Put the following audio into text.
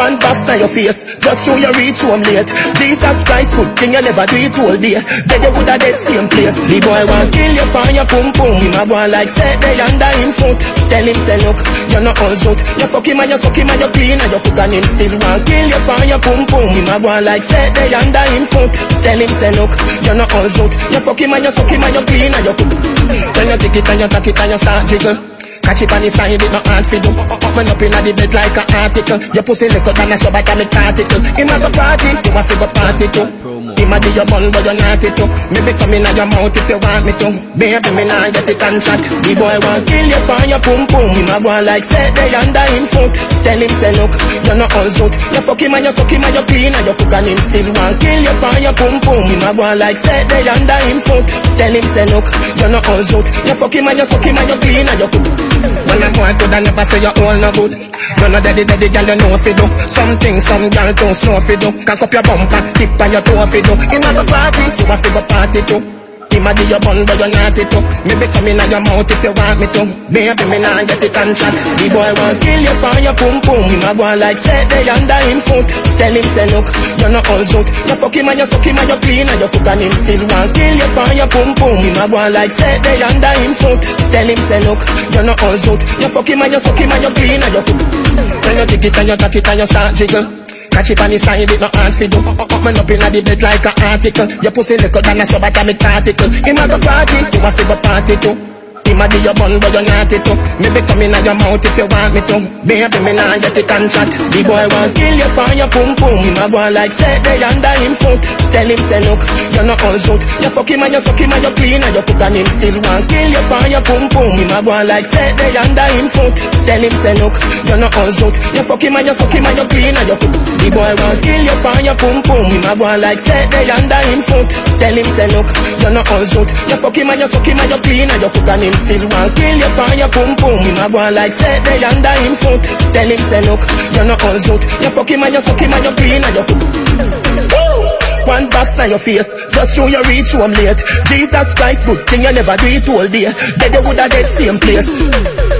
One box on your face, just show you reach home late. Jesus Christ, good thing you never do it all day. Dead you woulda dead same place. The boy want kill you for your pum pum. Him a on like say they under him foot. Tell him say look, you're not all shoot. You fuck him and you suck him and you clean and you cook and him still want kill you for your pum pum. Him a on like say they under him foot. Tell him say look, you're not all shoot. You fuck him and you suck him and you clean and you cook. Then you take it and you tack it and you start jiggle. It on the side, it no hard for Up and up inna the bed like a article. Your pussy little than a subatomic particle. Him a go party, you a fi go party too. Him a your bun but you naughty too. Me be come inna your mouth if you want me to. Baby me nah get it and shot The boy want kill you for your pum pum. Him a go like say they under him foot. Tell him say look, you no all shoot You fuck him and you suck him and you clean and you cook and him still want kill you for your pum pum. Him a go like say they under him foot. Tell him say look, you no all shoot You fuck him and you suck him and you clean and you cook when a boy could I never say you all no good. None of daddy daddy girl you know fi do. Something some girl too slow fi do. Cock up your bumper, tip on your toe fi do. Him a go party, you a fi go party too him a do your bun but you naughty too. Me be coming on your mouth if you want me to. Baby me nah get it and shot The boy want kill you for your pum pum Him a go like say they under him foot. Tell him say look, you no all shoot You fuck him and you suck him and you clean and you cook and him still want kill you for your pum pum Him a go like say they under him foot. Tell him say look, you no all shoot You fuck him and you suck him and you clean and you cook. Then you take it and you tack it and you start jiggle Catch it on the side, it no hard fi do. Up, up, man up inna the bed like a article. Your pussy little than a subatomic particle. Him a go party, you a fi go party too. Him a do your bun but you naughty too. Me be coming on your mouth if you want me to. Baby me nah get it shot The boy want kill you for your pum pum. Him a go like say they under him foot. Tell him say look, you no all shoot You fuck him and you suck him and you clean and you cook and him still want kill you for your pum pum. Him a go like say they under him foot. Tell him say look, you no all shoot You fuck him and you suck him and you clean and you cook Boy want kill you for your pum pum. Him a go like say they under him foot Tell him say look, you no all shoot You fuck him and you suck him and you clean and you cook and him still want kill you for your pum pum. Him a go like say they under him foot Tell him say look, you no all shoot You fuck him and you suck him and you clean and you cook one box on your face, just show you reach home late. Jesus Christ, good thing you never do it all day. Dead you woulda dead same place.